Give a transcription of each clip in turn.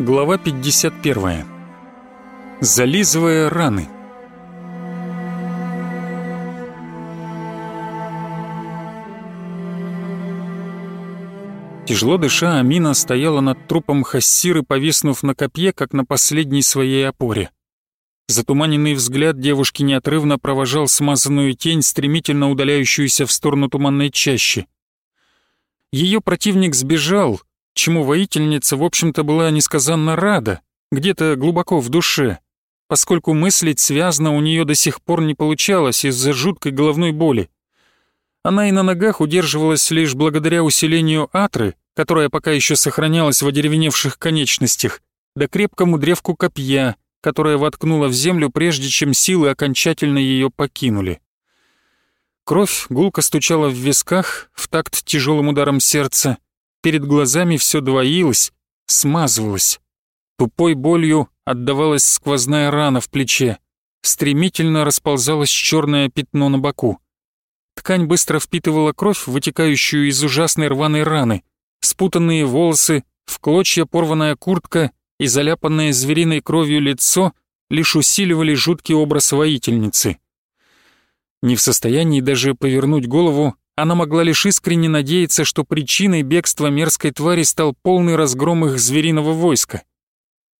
Глава 51. Зализывая раны. Тяжело дыша, Амина стояла над трупом Хассиры, повиснув на копье, как на последней своей опоре. Затуманенный взгляд девушки неотрывно провожал смазанную тень, стремительно удаляющуюся в сторону туманной чащи. Ее противник сбежал, чему воительница, в общем-то, была несказанно рада, где-то глубоко в душе, поскольку мыслить связно у нее до сих пор не получалось из-за жуткой головной боли. Она и на ногах удерживалась лишь благодаря усилению атры, которая пока еще сохранялась в одеревеневших конечностях, да крепкому древку копья, которое воткнуло в землю, прежде чем силы окончательно ее покинули. Кровь гулко стучала в висках в такт тяжелым ударом сердца, Перед глазами все двоилось, смазывалось. Тупой болью отдавалась сквозная рана в плече. Стремительно расползалось черное пятно на боку. Ткань быстро впитывала кровь, вытекающую из ужасной рваной раны. Спутанные волосы, в клочья порванная куртка и заляпанное звериной кровью лицо лишь усиливали жуткий образ воительницы. Не в состоянии даже повернуть голову, она могла лишь искренне надеяться, что причиной бегства мерзкой твари стал полный разгром их звериного войска.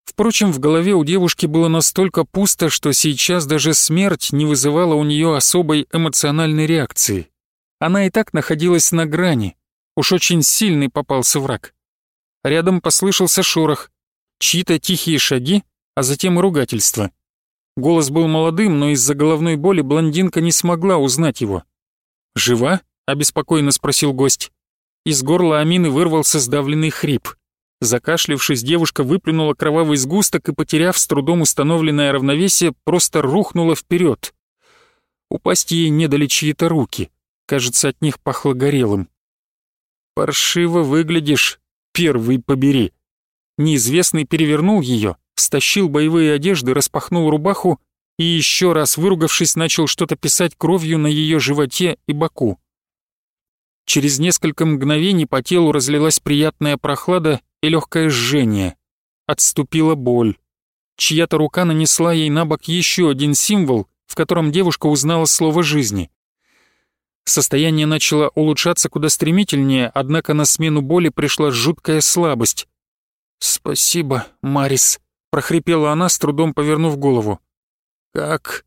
Впрочем, в голове у девушки было настолько пусто, что сейчас даже смерть не вызывала у нее особой эмоциональной реакции. Она и так находилась на грани. Уж очень сильный попался враг. Рядом послышался шорох, чьи-то тихие шаги, а затем и ругательство. Голос был молодым, но из-за головной боли блондинка не смогла узнать его. «Жива?» Обеспокоенно спросил гость. Из горла Амины вырвался сдавленный хрип. Закашлившись, девушка выплюнула кровавый сгусток и, потеряв с трудом установленное равновесие, просто рухнула вперед. Упасть ей не дали чьи-то руки. Кажется, от них пахло горелым. «Паршиво выглядишь, первый побери». Неизвестный перевернул ее, стащил боевые одежды, распахнул рубаху и еще раз, выругавшись, начал что-то писать кровью на ее животе и боку. Через несколько мгновений по телу разлилась приятная прохлада и легкое жжение. Отступила боль. Чья-то рука нанесла ей на бок еще один символ, в котором девушка узнала слово жизни. Состояние начало улучшаться куда стремительнее, однако на смену боли пришла жуткая слабость. «Спасибо, Марис», — прохрипела она, с трудом повернув голову. «Как?»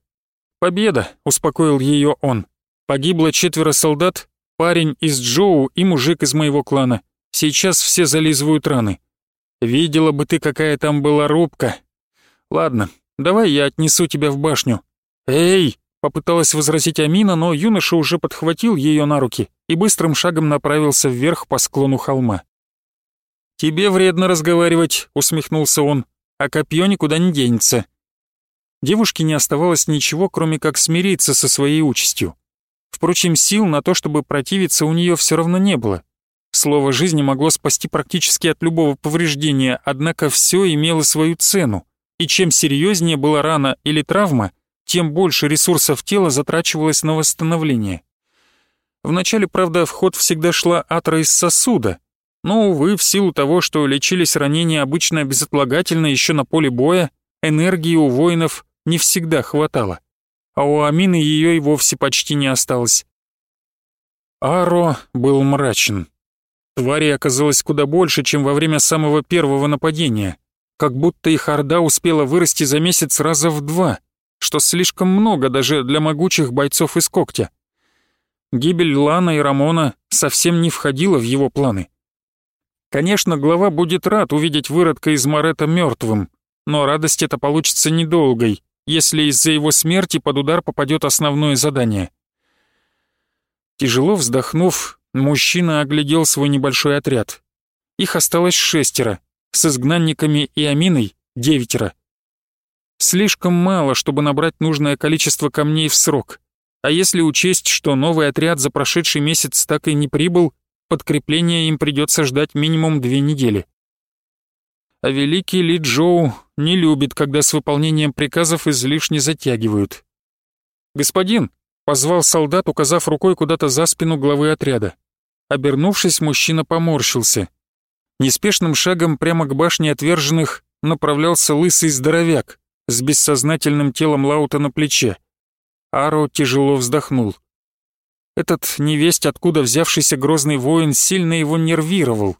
«Победа», — успокоил ее он. «Погибло четверо солдат, Парень из Джоу и мужик из моего клана. Сейчас все зализывают раны. Видела бы ты, какая там была рубка. Ладно, давай я отнесу тебя в башню. Эй! Попыталась возразить Амина, но юноша уже подхватил ее на руки и быстрым шагом направился вверх по склону холма. «Тебе вредно разговаривать», — усмехнулся он, — «а копье никуда не денется». Девушке не оставалось ничего, кроме как смириться со своей участью. Впрочем, сил на то, чтобы противиться, у нее все равно не было. Слово жизни могло спасти практически от любого повреждения, однако все имело свою цену, и чем серьезнее была рана или травма, тем больше ресурсов тела затрачивалось на восстановление. Вначале, правда, в ход всегда шла атра из сосуда, но, увы, в силу того, что лечились ранения обычно безотлагательно еще на поле боя, энергии у воинов не всегда хватало а у Амины ее и вовсе почти не осталось. Аро был мрачен. Твари оказалось куда больше, чем во время самого первого нападения, как будто их орда успела вырасти за месяц раза в два, что слишком много даже для могучих бойцов из когтя. Гибель Лана и Рамона совсем не входила в его планы. Конечно, глава будет рад увидеть выродка из Марета мертвым, но радость эта получится недолгой, если из-за его смерти под удар попадет основное задание. Тяжело вздохнув, мужчина оглядел свой небольшой отряд. Их осталось шестеро, с изгнанниками и Аминой — девятеро. Слишком мало, чтобы набрать нужное количество камней в срок. А если учесть, что новый отряд за прошедший месяц так и не прибыл, подкрепление им придется ждать минимум две недели а великий Ли Джоу не любит, когда с выполнением приказов излишне затягивают. «Господин!» — позвал солдат, указав рукой куда-то за спину главы отряда. Обернувшись, мужчина поморщился. Неспешным шагом прямо к башне отверженных направлялся лысый здоровяк с бессознательным телом Лаута на плече. Аро тяжело вздохнул. Этот невесть, откуда взявшийся грозный воин, сильно его нервировал.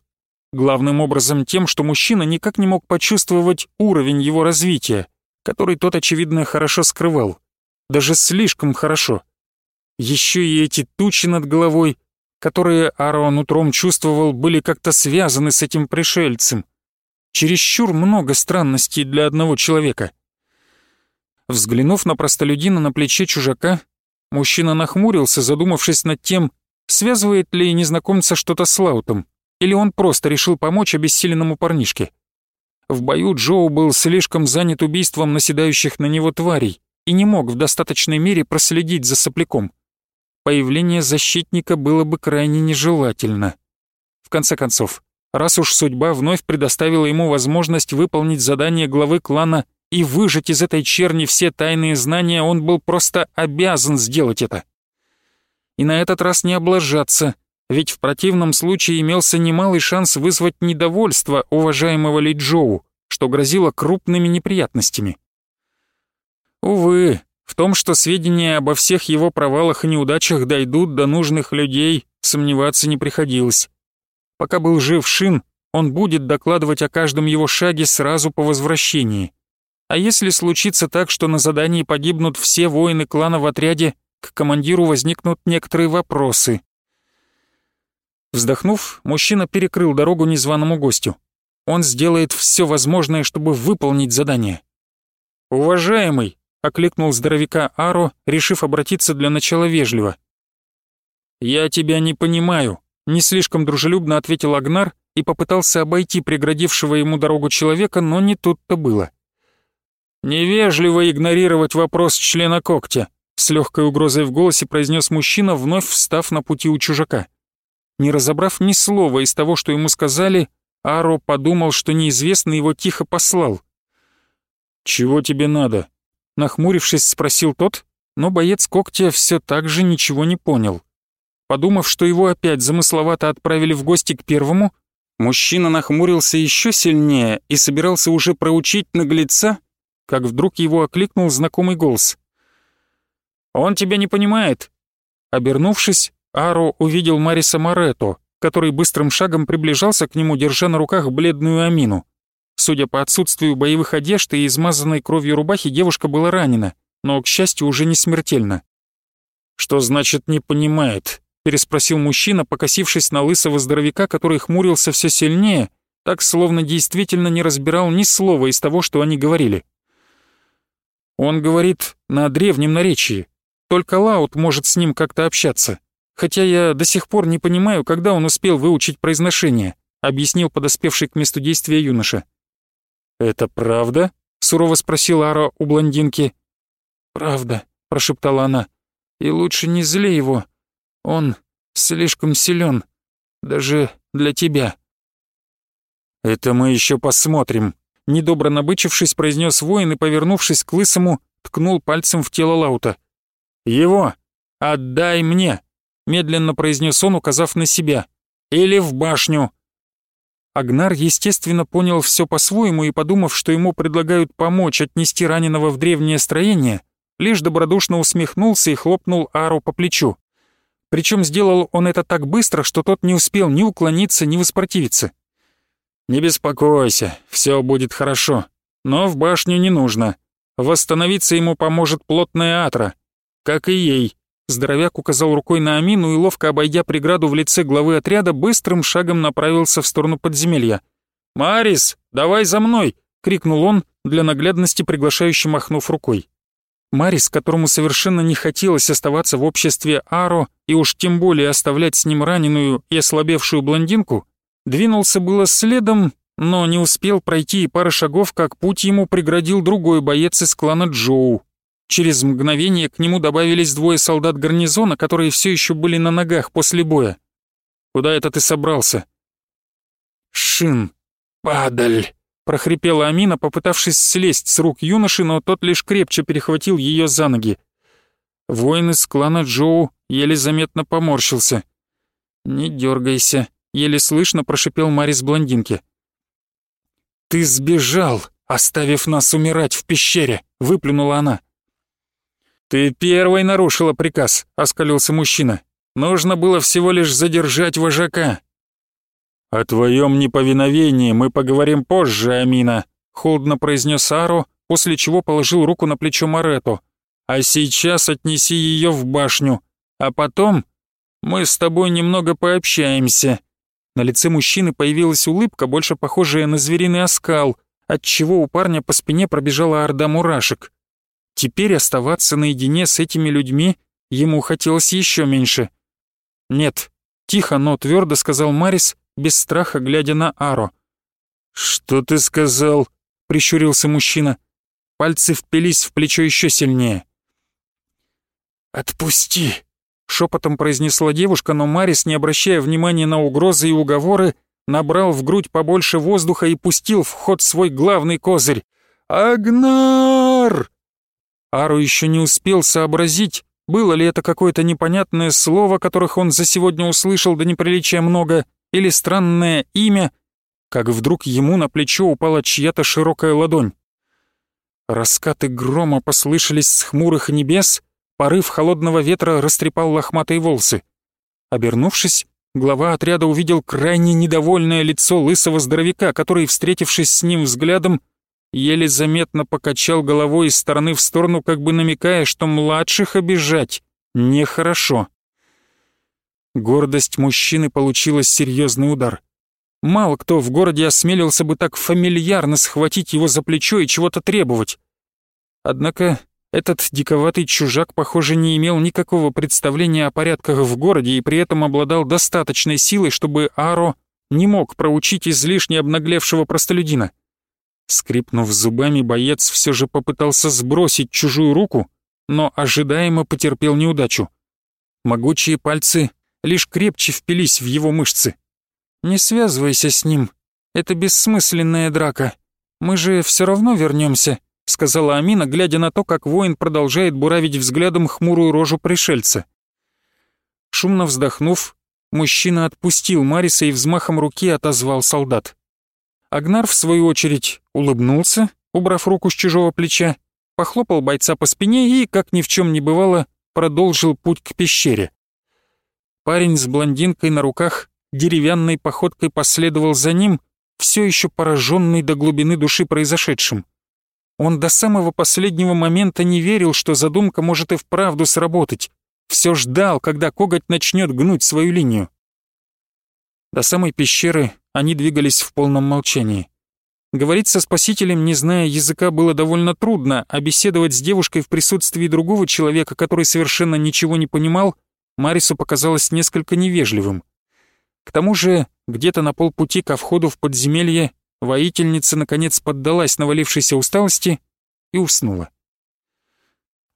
Главным образом тем, что мужчина никак не мог почувствовать уровень его развития, который тот, очевидно, хорошо скрывал. Даже слишком хорошо. Еще и эти тучи над головой, которые Аарон утром чувствовал, были как-то связаны с этим пришельцем. Чересчур много странностей для одного человека. Взглянув на простолюдина на плече чужака, мужчина нахмурился, задумавшись над тем, связывает ли незнакомца что-то с Лаутом, или он просто решил помочь обессиленному парнишке. В бою Джоу был слишком занят убийством наседающих на него тварей и не мог в достаточной мере проследить за сопляком появление защитника было бы крайне нежелательно. В конце концов, раз уж судьба вновь предоставила ему возможность выполнить задание главы клана и выжать из этой черни все тайные знания, он был просто обязан сделать это. И на этот раз не облажаться, ведь в противном случае имелся немалый шанс вызвать недовольство уважаемого Ли Джоу, что грозило крупными неприятностями. Увы, в том, что сведения обо всех его провалах и неудачах дойдут до нужных людей, сомневаться не приходилось. Пока был жив Шин, он будет докладывать о каждом его шаге сразу по возвращении. А если случится так, что на задании погибнут все воины клана в отряде, к командиру возникнут некоторые вопросы. Вздохнув, мужчина перекрыл дорогу незваному гостю. Он сделает все возможное, чтобы выполнить задание. «Уважаемый!» окликнул здоровяка Аро, решив обратиться для начала вежливо. «Я тебя не понимаю», — не слишком дружелюбно ответил Агнар и попытался обойти преградившего ему дорогу человека, но не тут-то было. «Невежливо игнорировать вопрос члена когтя», — с легкой угрозой в голосе произнес мужчина, вновь встав на пути у чужака. Не разобрав ни слова из того, что ему сказали, Аро подумал, что неизвестный его тихо послал. «Чего тебе надо?» Нахмурившись, спросил тот, но боец когтя все так же ничего не понял. Подумав, что его опять замысловато отправили в гости к первому, мужчина нахмурился еще сильнее и собирался уже проучить наглеца, как вдруг его окликнул знакомый голос. «Он тебя не понимает!» Обернувшись, Аро увидел Мариса Морето, который быстрым шагом приближался к нему, держа на руках бледную Амину. Судя по отсутствию боевых одежд и измазанной кровью рубахи, девушка была ранена, но, к счастью, уже не смертельно. «Что значит «не понимает»?» — переспросил мужчина, покосившись на лысого здоровяка, который хмурился все сильнее, так, словно действительно не разбирал ни слова из того, что они говорили. «Он говорит на древнем наречии. Только Лаут может с ним как-то общаться. Хотя я до сих пор не понимаю, когда он успел выучить произношение», — объяснил подоспевший к месту действия юноша. «Это правда?» — сурово спросила Ара у блондинки. «Правда», — прошептала она. «И лучше не зли его. Он слишком силен, даже для тебя». «Это мы еще посмотрим», — недобро набычившись, произнес воин и, повернувшись к лысому, ткнул пальцем в тело Лаута. «Его! Отдай мне!» — медленно произнес он, указав на себя. «Или в башню!» Агнар, естественно, понял все по-своему и, подумав, что ему предлагают помочь отнести раненого в древнее строение, лишь добродушно усмехнулся и хлопнул Ару по плечу. Причем сделал он это так быстро, что тот не успел ни уклониться, ни воспротивиться. «Не беспокойся, все будет хорошо. Но в башню не нужно. Восстановиться ему поможет плотная атра. Как и ей. Здоровяк указал рукой на Амину и, ловко обойдя преграду в лице главы отряда, быстрым шагом направился в сторону подземелья. «Марис, давай за мной!» — крикнул он, для наглядности приглашающе махнув рукой. Марис, которому совершенно не хотелось оставаться в обществе Аро и уж тем более оставлять с ним раненую и ослабевшую блондинку, двинулся было следом, но не успел пройти и пары шагов, как путь ему преградил другой боец из клана Джоу, Через мгновение к нему добавились двое солдат гарнизона, которые все еще были на ногах после боя. «Куда это ты собрался?» «Шин, падаль!» — прохрипела Амина, попытавшись слезть с рук юноши, но тот лишь крепче перехватил ее за ноги. Воин из клана Джоу еле заметно поморщился. «Не дергайся», — еле слышно прошипел Марис блондинке. «Ты сбежал, оставив нас умирать в пещере!» — выплюнула она. «Ты первой нарушила приказ», — оскалился мужчина. «Нужно было всего лишь задержать вожака». «О твоем неповиновении мы поговорим позже, Амина», — холодно произнес Ару, после чего положил руку на плечо Морету. «А сейчас отнеси ее в башню, а потом мы с тобой немного пообщаемся». На лице мужчины появилась улыбка, больше похожая на звериный оскал, отчего у парня по спине пробежала орда мурашек. Теперь оставаться наедине с этими людьми ему хотелось еще меньше. «Нет», — тихо, но твердо сказал Марис, без страха глядя на Аро. «Что ты сказал?» — прищурился мужчина. Пальцы впились в плечо еще сильнее. «Отпусти!» — шепотом произнесла девушка, но Марис, не обращая внимания на угрозы и уговоры, набрал в грудь побольше воздуха и пустил в ход свой главный козырь. «Агнар!» Ару еще не успел сообразить, было ли это какое-то непонятное слово, которых он за сегодня услышал до неприличия много, или странное имя, как вдруг ему на плечо упала чья-то широкая ладонь. Раскаты грома послышались с хмурых небес, порыв холодного ветра растрепал лохматые волосы. Обернувшись, глава отряда увидел крайне недовольное лицо лысого здоровяка, который, встретившись с ним взглядом, еле заметно покачал головой из стороны в сторону, как бы намекая, что младших обижать нехорошо. Гордость мужчины получила серьезный удар. Мало кто в городе осмелился бы так фамильярно схватить его за плечо и чего-то требовать. Однако этот диковатый чужак, похоже, не имел никакого представления о порядках в городе и при этом обладал достаточной силой, чтобы Аро не мог проучить излишне обнаглевшего простолюдина. Скрипнув зубами, боец все же попытался сбросить чужую руку, но ожидаемо потерпел неудачу. Могучие пальцы лишь крепче впились в его мышцы. «Не связывайся с ним, это бессмысленная драка. Мы же все равно вернемся, сказала Амина, глядя на то, как воин продолжает буравить взглядом хмурую рожу пришельца. Шумно вздохнув, мужчина отпустил Мариса и взмахом руки отозвал солдат. Агнар, в свою очередь, улыбнулся, убрав руку с чужого плеча, похлопал бойца по спине и, как ни в чем не бывало, продолжил путь к пещере. Парень с блондинкой на руках деревянной походкой последовал за ним, все еще пораженный до глубины души произошедшим. Он до самого последнего момента не верил, что задумка может и вправду сработать. Все ждал, когда коготь начнет гнуть свою линию. До самой пещеры они двигались в полном молчании. Говорить со спасителем, не зная языка, было довольно трудно, а беседовать с девушкой в присутствии другого человека, который совершенно ничего не понимал, Марису показалось несколько невежливым. К тому же, где-то на полпути ко входу в подземелье воительница наконец поддалась навалившейся усталости и уснула.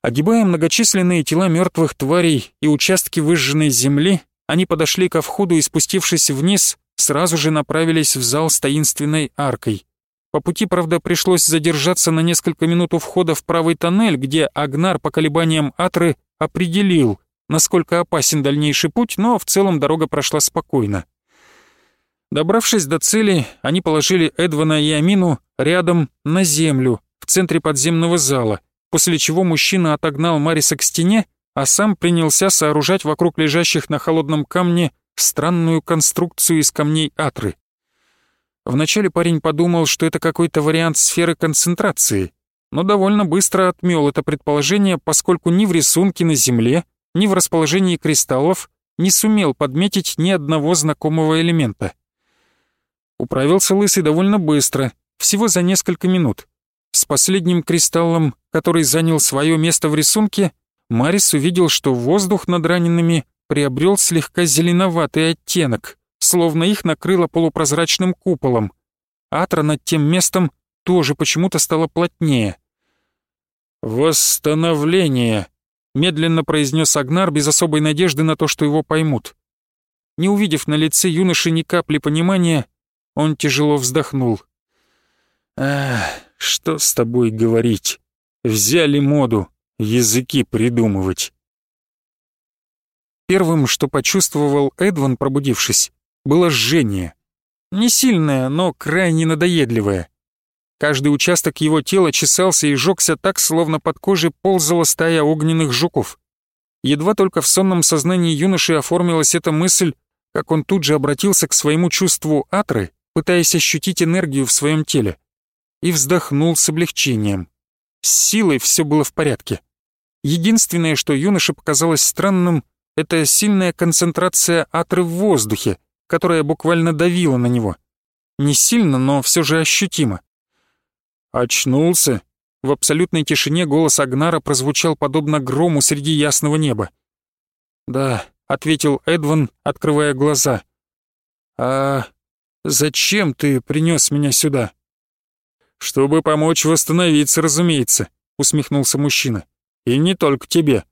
Огибая многочисленные тела мертвых тварей и участки выжженной земли, они подошли ко входу и, спустившись вниз, сразу же направились в зал с таинственной аркой. По пути, правда, пришлось задержаться на несколько минут у входа в правый тоннель, где Агнар по колебаниям Атры определил, насколько опасен дальнейший путь, но в целом дорога прошла спокойно. Добравшись до цели, они положили Эдвана и Амину рядом на землю, в центре подземного зала, после чего мужчина отогнал Мариса к стене, а сам принялся сооружать вокруг лежащих на холодном камне странную конструкцию из камней Атры. Вначале парень подумал, что это какой-то вариант сферы концентрации, но довольно быстро отмел это предположение, поскольку ни в рисунке на Земле, ни в расположении кристаллов не сумел подметить ни одного знакомого элемента. Управился Лысый довольно быстро, всего за несколько минут. С последним кристаллом, который занял свое место в рисунке, Марис увидел, что воздух над ранеными приобрел слегка зеленоватый оттенок, словно их накрыло полупрозрачным куполом. Атра над тем местом тоже почему-то стало плотнее. «Восстановление», — медленно произнес Агнар без особой надежды на то, что его поймут. Не увидев на лице юноши ни капли понимания, он тяжело вздохнул. «Ах, что с тобой говорить? Взяли моду языки придумывать». Первым, что почувствовал Эдван, пробудившись, было жжение. Не сильное, но крайне надоедливое. Каждый участок его тела чесался и жёгся так, словно под кожей ползала стая огненных жуков. Едва только в сонном сознании юноши оформилась эта мысль, как он тут же обратился к своему чувству атры, пытаясь ощутить энергию в своем теле, и вздохнул с облегчением. С силой все было в порядке. Единственное, что юноше показалось странным, это сильная концентрация атры в воздухе, которая буквально давила на него. Не сильно, но все же ощутимо. «Очнулся?» В абсолютной тишине голос Агнара прозвучал подобно грому среди ясного неба. «Да», — ответил Эдван, открывая глаза. «А зачем ты принес меня сюда?» «Чтобы помочь восстановиться, разумеется», — усмехнулся мужчина. «И не только тебе».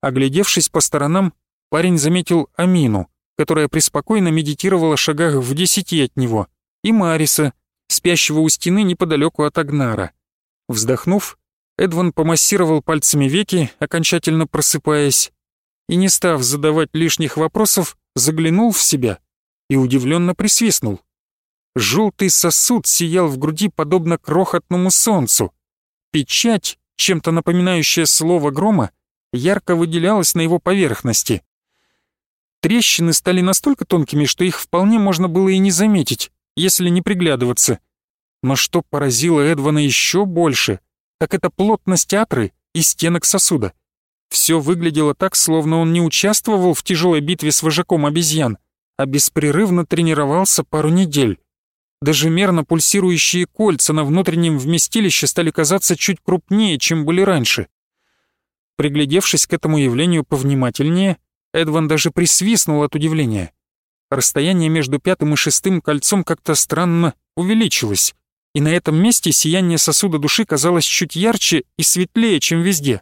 Оглядевшись по сторонам, парень заметил Амину, которая преспокойно медитировала шагах в десяти от него, и Мариса, спящего у стены неподалеку от Агнара. Вздохнув, Эдван помассировал пальцами веки, окончательно просыпаясь, и, не став задавать лишних вопросов, заглянул в себя и удивленно присвистнул. Желтый сосуд сиял в груди подобно крохотному солнцу. Печать, чем-то напоминающая слово грома, ярко выделялась на его поверхности. Трещины стали настолько тонкими, что их вполне можно было и не заметить, если не приглядываться. Но что поразило Эдвана еще больше, так это плотность атры и стенок сосуда. Все выглядело так, словно он не участвовал в тяжелой битве с вожаком обезьян, а беспрерывно тренировался пару недель. Даже мерно пульсирующие кольца на внутреннем вместилище стали казаться чуть крупнее, чем были раньше. Приглядевшись к этому явлению повнимательнее, Эдван даже присвистнул от удивления. Расстояние между пятым и шестым кольцом как-то странно увеличилось, и на этом месте сияние сосуда души казалось чуть ярче и светлее, чем везде.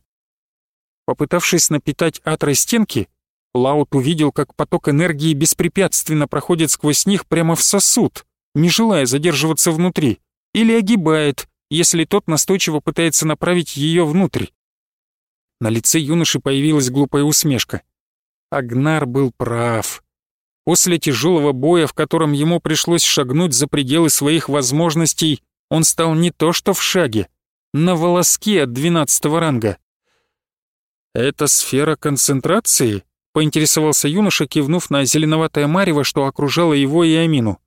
Попытавшись напитать атрой стенки, Лаут увидел, как поток энергии беспрепятственно проходит сквозь них прямо в сосуд, не желая задерживаться внутри, или огибает, если тот настойчиво пытается направить ее внутрь. На лице юноши появилась глупая усмешка. Агнар был прав. После тяжелого боя, в котором ему пришлось шагнуть за пределы своих возможностей, он стал не то что в шаге, на волоске от двенадцатого ранга. «Это сфера концентрации?» — поинтересовался юноша, кивнув на зеленоватое марево, что окружало его и Амину.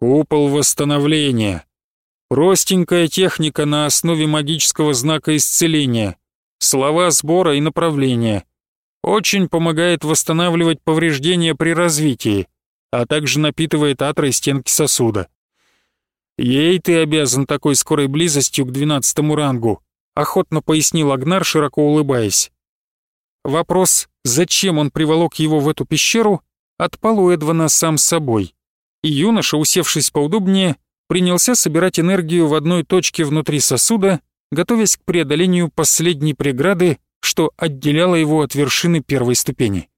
«Купол восстановления. Простенькая техника на основе магического знака исцеления. Слова сбора и направления. Очень помогает восстанавливать повреждения при развитии, а также напитывает атрой стенки сосуда. Ей ты обязан такой скорой близостью к двенадцатому рангу, охотно пояснил Агнар, широко улыбаясь. Вопрос, зачем он приволок его в эту пещеру, отпал у Эдвана сам собой. И юноша, усевшись поудобнее, принялся собирать энергию в одной точке внутри сосуда, готовясь к преодолению последней преграды, что отделяло его от вершины первой ступени.